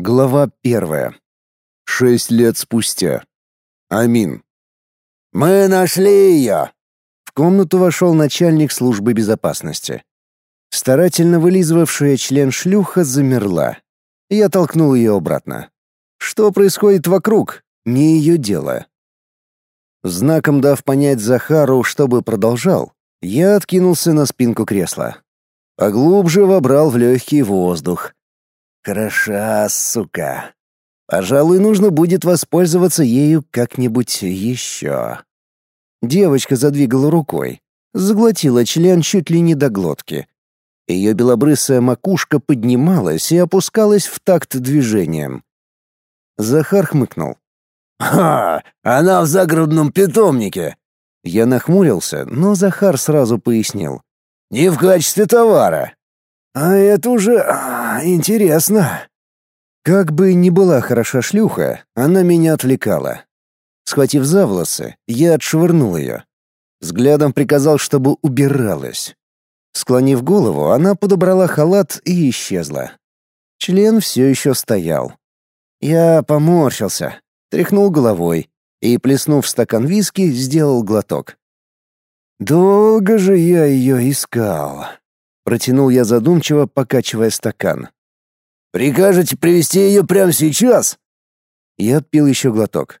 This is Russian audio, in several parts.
Глава первая. Шесть лет спустя. Амин. «Мы нашли ее!» В комнату вошел начальник службы безопасности. Старательно вылизывавшая член шлюха замерла. Я толкнул ее обратно. Что происходит вокруг? Не ее дело. Знаком дав понять Захару, чтобы продолжал, я откинулся на спинку кресла. Поглубже вобрал в легкий воздух — Хороша, сука. Пожалуй, нужно будет воспользоваться ею как-нибудь еще. Девочка задвигала рукой, заглотила член чуть ли не до глотки. Ее белобрысая макушка поднималась и опускалась в такт движением. Захар хмыкнул. «Ха! Она в загородном питомнике!» Я нахмурился, но Захар сразу пояснил. «Не в качестве товара. А это уже а, интересно. Как бы ни была хороша шлюха, она меня отвлекала. Схватив за волосы, я отшвырнул ее. Взглядом приказал, чтобы убиралась. Склонив голову, она подобрала халат и исчезла. Член все еще стоял. Я поморщился, тряхнул головой и, плеснув стакан виски, сделал глоток. Долго же я ее искал. Протянул я задумчиво, покачивая стакан. «Прикажете привести ее прямо сейчас?» Я отпил еще глоток.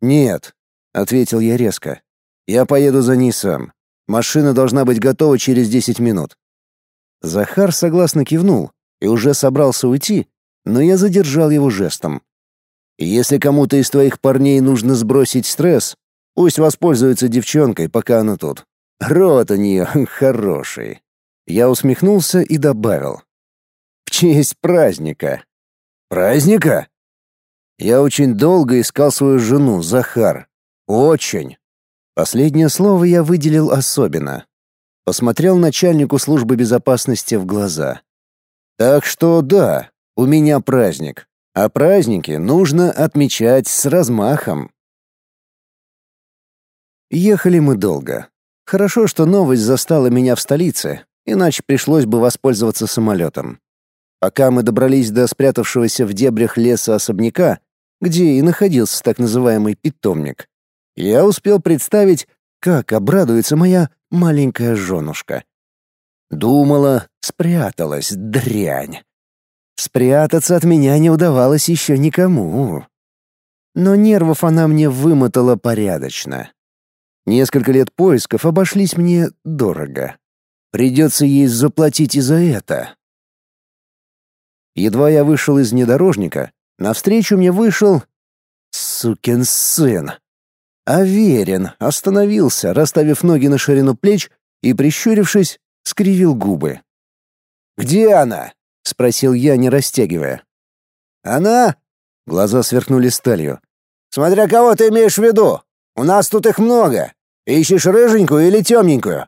«Нет», — ответил я резко. «Я поеду за ней сам. Машина должна быть готова через десять минут». Захар согласно кивнул и уже собрался уйти, но я задержал его жестом. «Если кому-то из твоих парней нужно сбросить стресс, пусть воспользуется девчонкой, пока она тут. Рот у нее хороший». Я усмехнулся и добавил. «В честь праздника». «Праздника?» Я очень долго искал свою жену, Захар. Очень. Последнее слово я выделил особенно. Посмотрел начальнику службы безопасности в глаза. Так что да, у меня праздник. А праздники нужно отмечать с размахом. Ехали мы долго. Хорошо, что новость застала меня в столице, иначе пришлось бы воспользоваться самолетом. Пока мы добрались до спрятавшегося в дебрях леса особняка, где и находился так называемый питомник, я успел представить, как обрадуется моя маленькая женушка. Думала, спряталась, дрянь. Спрятаться от меня не удавалось еще никому. Но нервов она мне вымотала порядочно. Несколько лет поисков обошлись мне дорого. Придется ей заплатить и за это. Едва я вышел из внедорожника, навстречу мне вышел... Сукин сын. Аверин остановился, расставив ноги на ширину плеч и, прищурившись, скривил губы. «Где она?» — спросил я, не растягивая. «Она?» — глаза сверкнули сталью. «Смотря кого ты имеешь в виду. У нас тут их много. Ищешь рыженькую или темненькую?»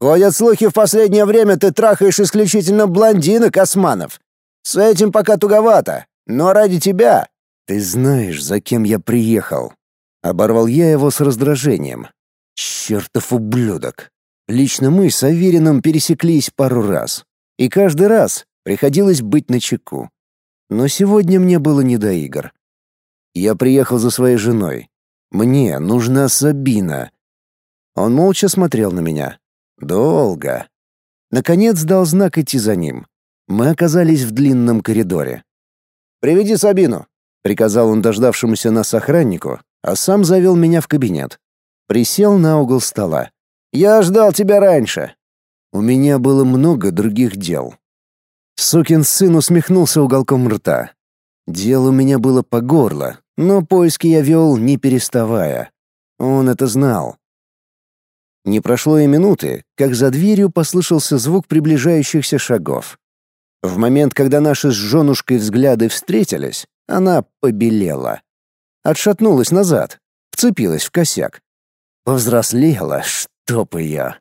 Ходят слухи, в последнее время ты трахаешь исключительно блондинок, османов. С этим пока туговато, но ради тебя...» «Ты знаешь, за кем я приехал?» Оборвал я его с раздражением. «Чертов ублюдок!» Лично мы с Авериным пересеклись пару раз. И каждый раз приходилось быть начеку. Но сегодня мне было не до игр. Я приехал за своей женой. Мне нужна Сабина. Он молча смотрел на меня. Долго. Наконец дал знак идти за ним. Мы оказались в длинном коридоре. «Приведи Сабину», — приказал он дождавшемуся нас охраннику, а сам завел меня в кабинет. Присел на угол стола. «Я ждал тебя раньше». У меня было много других дел. Сукин сын усмехнулся уголком рта. Дел у меня было по горло, но поиски я вел, не переставая. Он это знал. Не прошло и минуты, как за дверью послышался звук приближающихся шагов. В момент, когда наши с женушкой взгляды встретились, она побелела. Отшатнулась назад, вцепилась в косяк. Повзрослела, чтоб ее.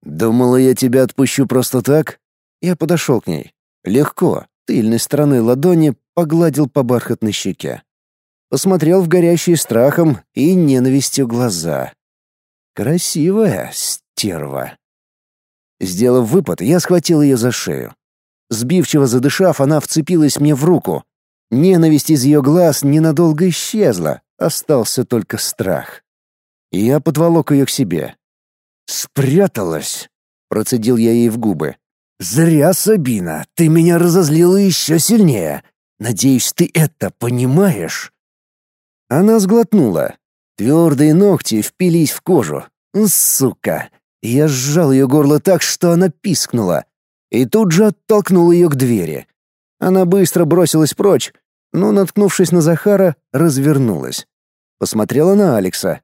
Думала, я тебя отпущу просто так? Я подошел к ней. Легко, тыльной стороной ладони погладил по бархатной щеке. Посмотрел в горящие страхом и ненавистью глаза. Красивая стерва. Сделав выпад, я схватил ее за шею. Сбивчиво задышав, она вцепилась мне в руку. Ненависть из ее глаз ненадолго исчезла, остался только страх. Я подволок ее к себе. «Спряталась!» — процедил я ей в губы. «Зря, Сабина, ты меня разозлила еще сильнее. Надеюсь, ты это понимаешь?» Она сглотнула. Твердые ногти впились в кожу. Сука! Я сжал ее горло так, что она пискнула. И тут же оттолкнул ее к двери. Она быстро бросилась прочь, но, наткнувшись на Захара, развернулась. Посмотрела на Алекса.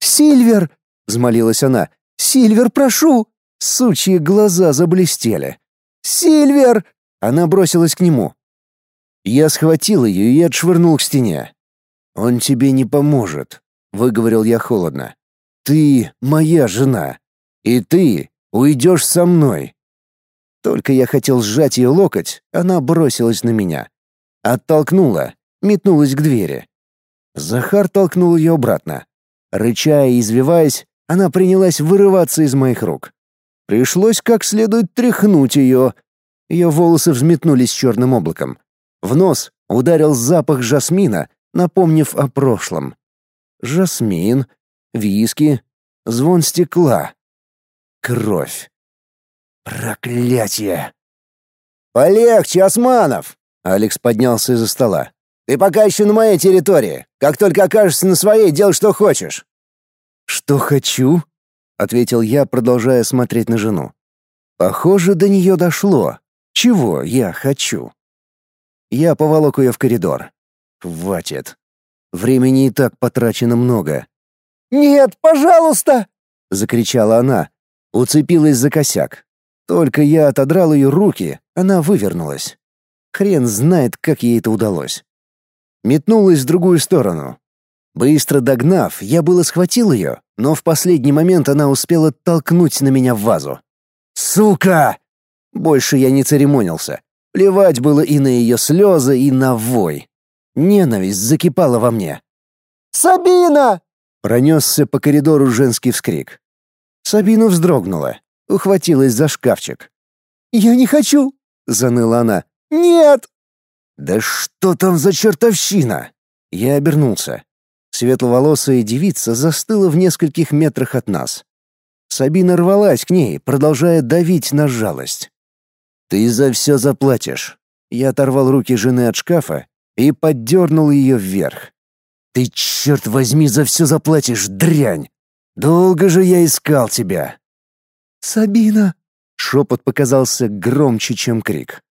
«Сильвер!» — взмолилась она. «Сильвер, прошу!» Сучьи глаза заблестели. «Сильвер!» Она бросилась к нему. Я схватил ее и отшвырнул к стене. «Он тебе не поможет», — выговорил я холодно. «Ты моя жена, и ты уйдешь со мной». Только я хотел сжать ее локоть, она бросилась на меня. Оттолкнула, метнулась к двери. Захар толкнул ее обратно. Рычая и извиваясь, она принялась вырываться из моих рук. Пришлось как следует тряхнуть ее. Ее волосы взметнулись черным облаком. В нос ударил запах жасмина, напомнив о прошлом. Жасмин, виски, звон стекла. Кровь. Проклятие! «Полегче, Османов!» Алекс поднялся из-за стола. «Ты пока еще на моей территории. Как только окажешься на своей, делай, что хочешь». «Что хочу?» — ответил я, продолжая смотреть на жену. «Похоже, до нее дошло. Чего я хочу?» Я поволок ее в коридор. Хватит. Времени и так потрачено много. «Нет, пожалуйста!» — закричала она. Уцепилась за косяк. Только я отодрал ее руки, она вывернулась. Хрен знает, как ей это удалось. Метнулась в другую сторону. Быстро догнав, я было схватил ее, но в последний момент она успела толкнуть на меня в вазу. «Сука!» Больше я не церемонился. Плевать было и на ее слезы, и на вой. Ненависть закипала во мне. «Сабина!» Пронесся по коридору женский вскрик. Сабина вздрогнула, ухватилась за шкафчик. «Я не хочу!» — заныла она. «Нет!» «Да что там за чертовщина?» Я обернулся. Светловолосая девица застыла в нескольких метрах от нас. Сабина рвалась к ней, продолжая давить на жалость. «Ты за все заплатишь». Я оторвал руки жены от шкафа и поддернул ее вверх. «Ты, черт возьми, за все заплатишь, дрянь! Долго же я искал тебя!» «Сабина!» — шепот показался громче, чем крик.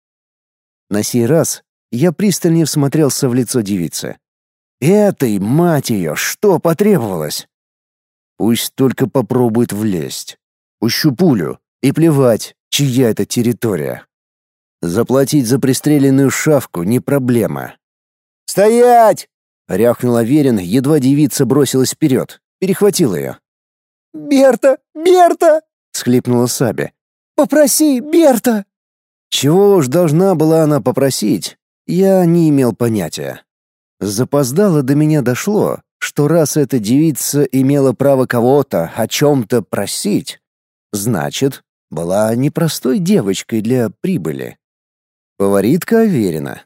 На сей раз я пристальнее всмотрелся в лицо девицы. Этой, мать ее, что потребовалось? Пусть только попробует влезть. Пущу пулю, и плевать, чья это территория. Заплатить за пристреленную шавку не проблема. «Стоять!» — рявкнул Аверин, едва девица бросилась вперед, перехватил ее. «Берта! Берта!» — схлипнула Саби. «Попроси, Берта!» Чего уж должна была она попросить, я не имел понятия. Запоздало до меня дошло, что раз эта девица имела право кого-то о чем-то просить, значит, была непростой девочкой для прибыли. Фаворитка Аверина.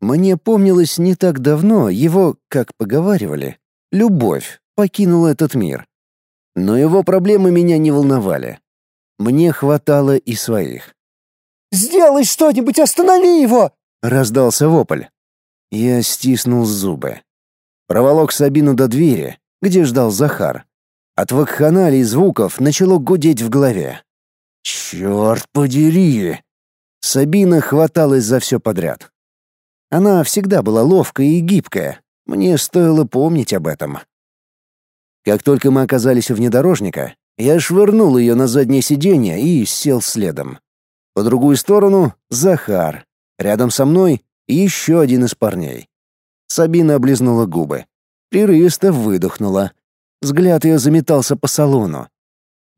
Мне помнилось не так давно его, как поговаривали, любовь покинула этот мир. Но его проблемы меня не волновали. Мне хватало и своих. «Сделай что-нибудь, останови его!» — раздался вопль. Я стиснул зубы. Проволок Сабину до двери, где ждал Захар. От вакханалий звуков начало гудеть в голове. «Черт подери!» Сабина хваталась за все подряд. Она всегда была ловкая и гибкая. Мне стоило помнить об этом. Как только мы оказались у внедорожника, я швырнул ее на заднее сиденье и сел следом. По другую сторону — Захар. Рядом со мной еще один из парней. Сабина облизнула губы. Прерывисто выдохнула. Взгляд ее заметался по салону.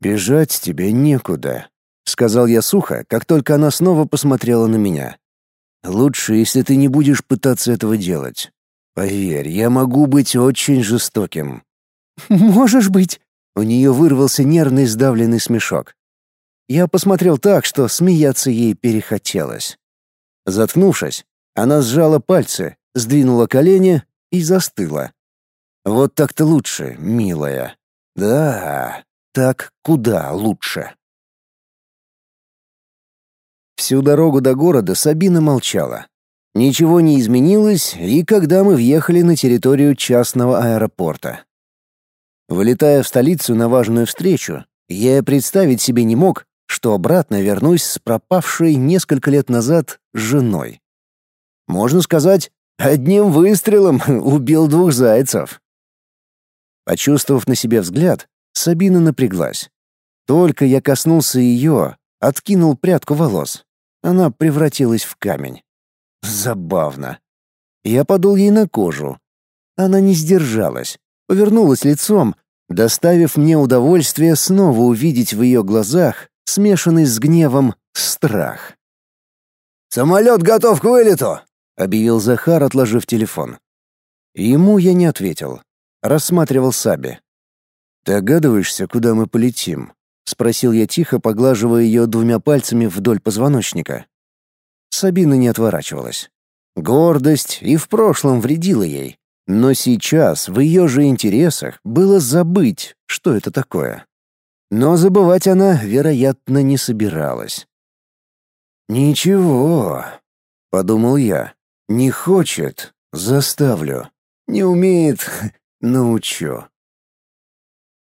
«Бежать тебе некуда», — сказал я сухо, как только она снова посмотрела на меня. «Лучше, если ты не будешь пытаться этого делать. Поверь, я могу быть очень жестоким». «Можешь быть». У нее вырвался нервный сдавленный смешок. Я посмотрел так, что смеяться ей перехотелось. Заткнувшись, Она сжала пальцы, сдвинула колени и застыла. Вот так-то лучше, милая. Да, так куда лучше. Всю дорогу до города Сабина молчала. Ничего не изменилось, и когда мы въехали на территорию частного аэропорта. Вылетая в столицу на важную встречу, я представить себе не мог, что обратно вернусь с пропавшей несколько лет назад женой. Можно сказать, одним выстрелом убил двух зайцев. Почувствовав на себе взгляд, Сабина напряглась. Только я коснулся ее, откинул прядку волос. Она превратилась в камень. Забавно. Я подул ей на кожу. Она не сдержалась, повернулась лицом, доставив мне удовольствие снова увидеть в ее глазах смешанный с гневом страх. «Самолет готов к вылету!» — объявил Захар, отложив телефон. Ему я не ответил. Рассматривал Саби. «Догадываешься, куда мы полетим?» — спросил я тихо, поглаживая ее двумя пальцами вдоль позвоночника. Сабина не отворачивалась. Гордость и в прошлом вредила ей, но сейчас в ее же интересах было забыть, что это такое. Но забывать она, вероятно, не собиралась. «Ничего», — подумал я, — «не хочет — заставлю, не умеет — научу».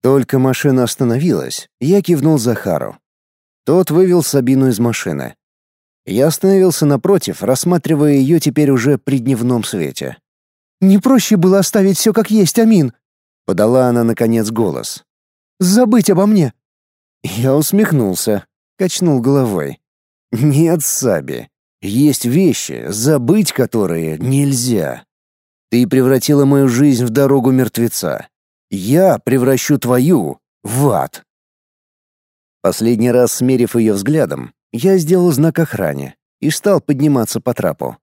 Только машина остановилась, я кивнул Захару. Тот вывел Сабину из машины. Я остановился напротив, рассматривая ее теперь уже при дневном свете. «Не проще было оставить все как есть, Амин?» — подала она, наконец, голос. «Забыть обо мне!» Я усмехнулся, качнул головой. «Нет, Саби, есть вещи, забыть которые нельзя. Ты превратила мою жизнь в дорогу мертвеца. Я превращу твою в ад». Последний раз смерив ее взглядом, я сделал знак охране и стал подниматься по трапу.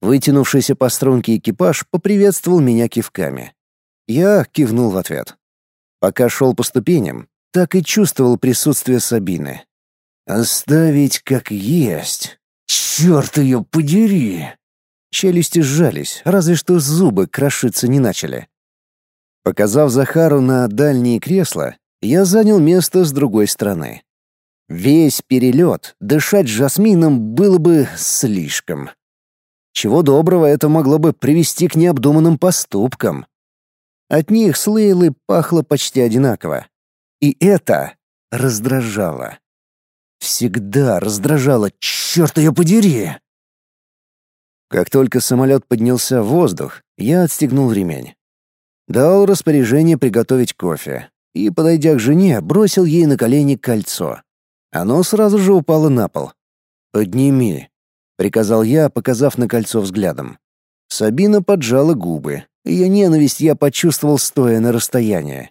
Вытянувшийся по струнке экипаж поприветствовал меня кивками. Я кивнул в ответ. Пока шел по ступеням, так и чувствовал присутствие Сабины. «Оставить как есть! Черт ее подери!» Челюсти сжались, разве что зубы крошиться не начали. Показав Захару на дальние кресла, я занял место с другой стороны. Весь перелет дышать жасмином было бы слишком. Чего доброго это могло бы привести к необдуманным поступкам. От них с Лейлой пахло почти одинаково. И это раздражало. Всегда раздражало, черт ее подери! Как только самолет поднялся в воздух, я отстегнул ремень. Дал распоряжение приготовить кофе и, подойдя к жене, бросил ей на колени кольцо. Оно сразу же упало на пол. «Подними», — приказал я, показав на кольцо взглядом. Сабина поджала губы. Ее ненависть я почувствовал, стоя на расстоянии.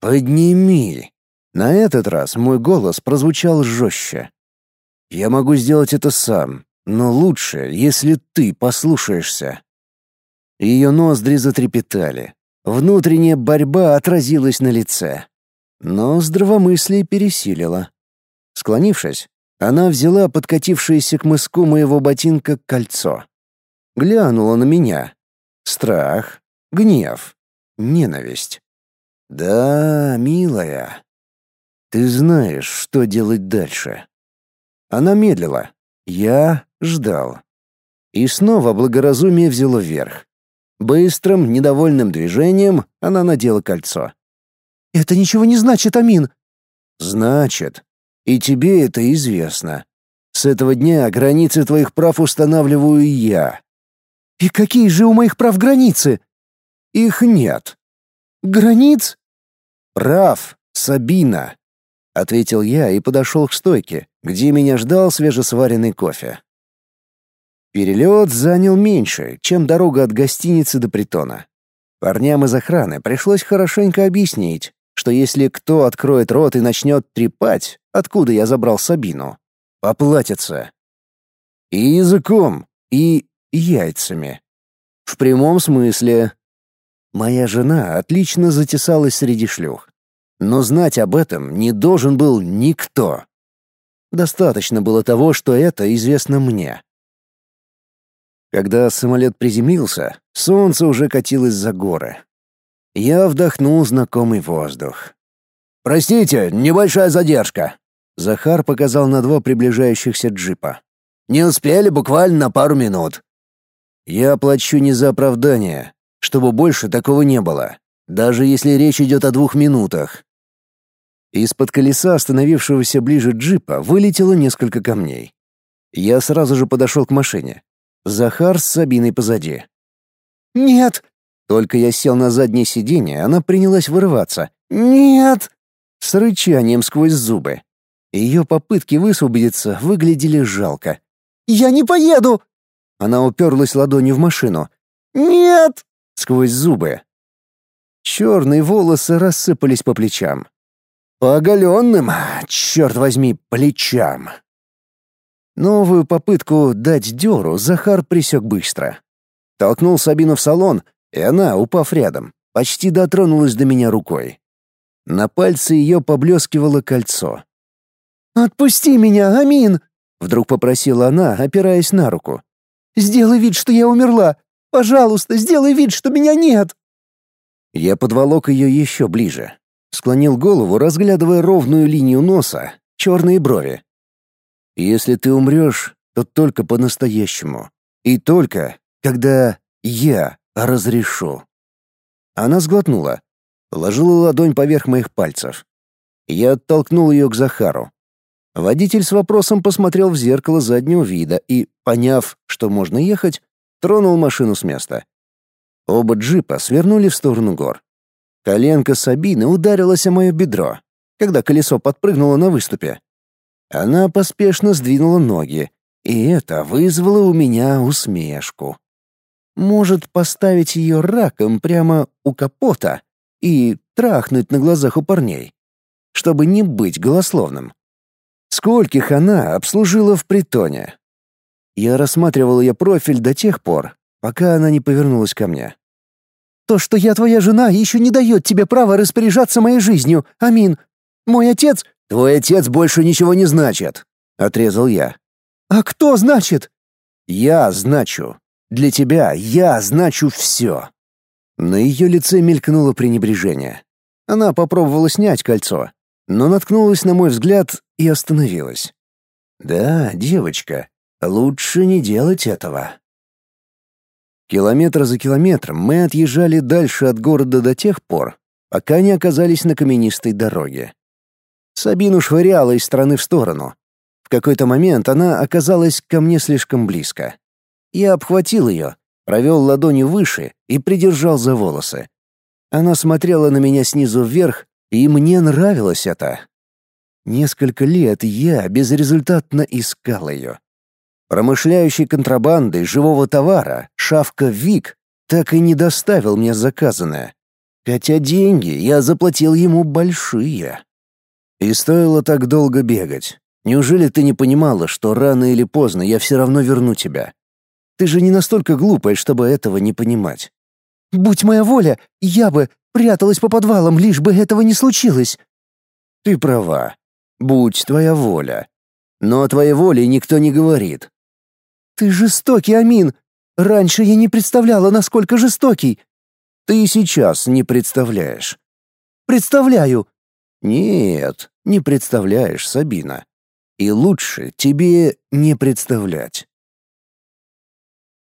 «Подними!» На этот раз мой голос прозвучал жестче. «Я могу сделать это сам, но лучше, если ты послушаешься». Ее ноздри затрепетали. Внутренняя борьба отразилась на лице. Но здравомыслие пересилило. Склонившись, она взяла подкатившееся к мыску моего ботинка кольцо. Глянула на меня. Страх, гнев, ненависть. «Да, милая, ты знаешь, что делать дальше». Она медлила. Я ждал. И снова благоразумие взяло верх. Быстрым, недовольным движением она надела кольцо. «Это ничего не значит, Амин!» «Значит. И тебе это известно. С этого дня границы твоих прав устанавливаю я. И какие же у моих прав границы? Их нет. Границ? Прав, Сабина, ответил я и подошел к стойке, где меня ждал свежесваренный кофе. Перелет занял меньше, чем дорога от гостиницы до притона. Парням из охраны пришлось хорошенько объяснить, что если кто откроет рот и начнет трепать, откуда я забрал Сабину, поплатится. И языком, и яйцами. В прямом смысле. Моя жена отлично затесалась среди шлюх. Но знать об этом не должен был никто. Достаточно было того, что это известно мне. Когда самолет приземлился, солнце уже катилось за горы. Я вдохнул знакомый воздух. «Простите, небольшая задержка», — Захар показал на два приближающихся джипа. «Не успели буквально на пару минут». «Я плачу не за оправдание, чтобы больше такого не было, даже если речь идет о двух минутах». Из-под колеса остановившегося ближе джипа вылетело несколько камней. Я сразу же подошел к машине. Захар с Сабиной позади. «Нет!» Только я сел на заднее сиденье, она принялась вырываться. «Нет!» С рычанием сквозь зубы. Ее попытки высвободиться выглядели жалко. «Я не поеду!» Она уперлась ладонью в машину. «Нет!» Сквозь зубы. Черные волосы рассыпались по плечам. По оголенным, черт возьми, плечам. Новую попытку дать дёру Захар присек быстро. Толкнул Сабину в салон, и она, упав рядом, почти дотронулась до меня рукой. На пальце ее поблескивало кольцо. «Отпусти меня, Амин!» — вдруг попросила она, опираясь на руку. «Сделай вид, что я умерла! Пожалуйста, сделай вид, что меня нет!» Я подволок ее еще ближе. Склонил голову, разглядывая ровную линию носа, черные брови, если ты умрешь, то только по-настоящему. И только, когда я разрешу. Она сглотнула, положила ладонь поверх моих пальцев. Я оттолкнул ее к Захару. Водитель с вопросом посмотрел в зеркало заднего вида и, поняв, что можно ехать, тронул машину с места. Оба джипа свернули в сторону гор. Коленка Сабины ударилась о мое бедро, когда колесо подпрыгнуло на выступе. Она поспешно сдвинула ноги, и это вызвало у меня усмешку. Может, поставить ее раком прямо у капота и трахнуть на глазах у парней, чтобы не быть голословным. Скольких она обслужила в притоне? Я рассматривал ее профиль до тех пор, пока она не повернулась ко мне. «То, что я твоя жена, еще не дает тебе права распоряжаться моей жизнью, Амин. Мой отец...» «Твой отец больше ничего не значит», — отрезал я. «А кто значит?» «Я значу. Для тебя я значу все». На ее лице мелькнуло пренебрежение. Она попробовала снять кольцо, но наткнулась на мой взгляд и остановилась. «Да, девочка, лучше не делать этого». Километр за километром мы отъезжали дальше от города до тех пор, пока не оказались на каменистой дороге. Сабину швыряла из стороны в сторону. В какой-то момент она оказалась ко мне слишком близко. Я обхватил ее, провел ладонью выше и придержал за волосы. Она смотрела на меня снизу вверх, и мне нравилось это. Несколько лет я безрезультатно искал ее. Промышляющий контрабандой живого товара Шавка Вик так и не доставил мне заказанное. Хотя деньги я заплатил ему большие. И стоило так долго бегать. Неужели ты не понимала, что рано или поздно я все равно верну тебя? Ты же не настолько глупая, чтобы этого не понимать. Будь моя воля, я бы пряталась по подвалам, лишь бы этого не случилось. Ты права. Будь твоя воля. Но о твоей воле никто не говорит. Ты жестокий, Амин. Раньше я не представляла, насколько жестокий. Ты сейчас не представляешь. Представляю. Нет, не представляешь, Сабина. И лучше тебе не представлять.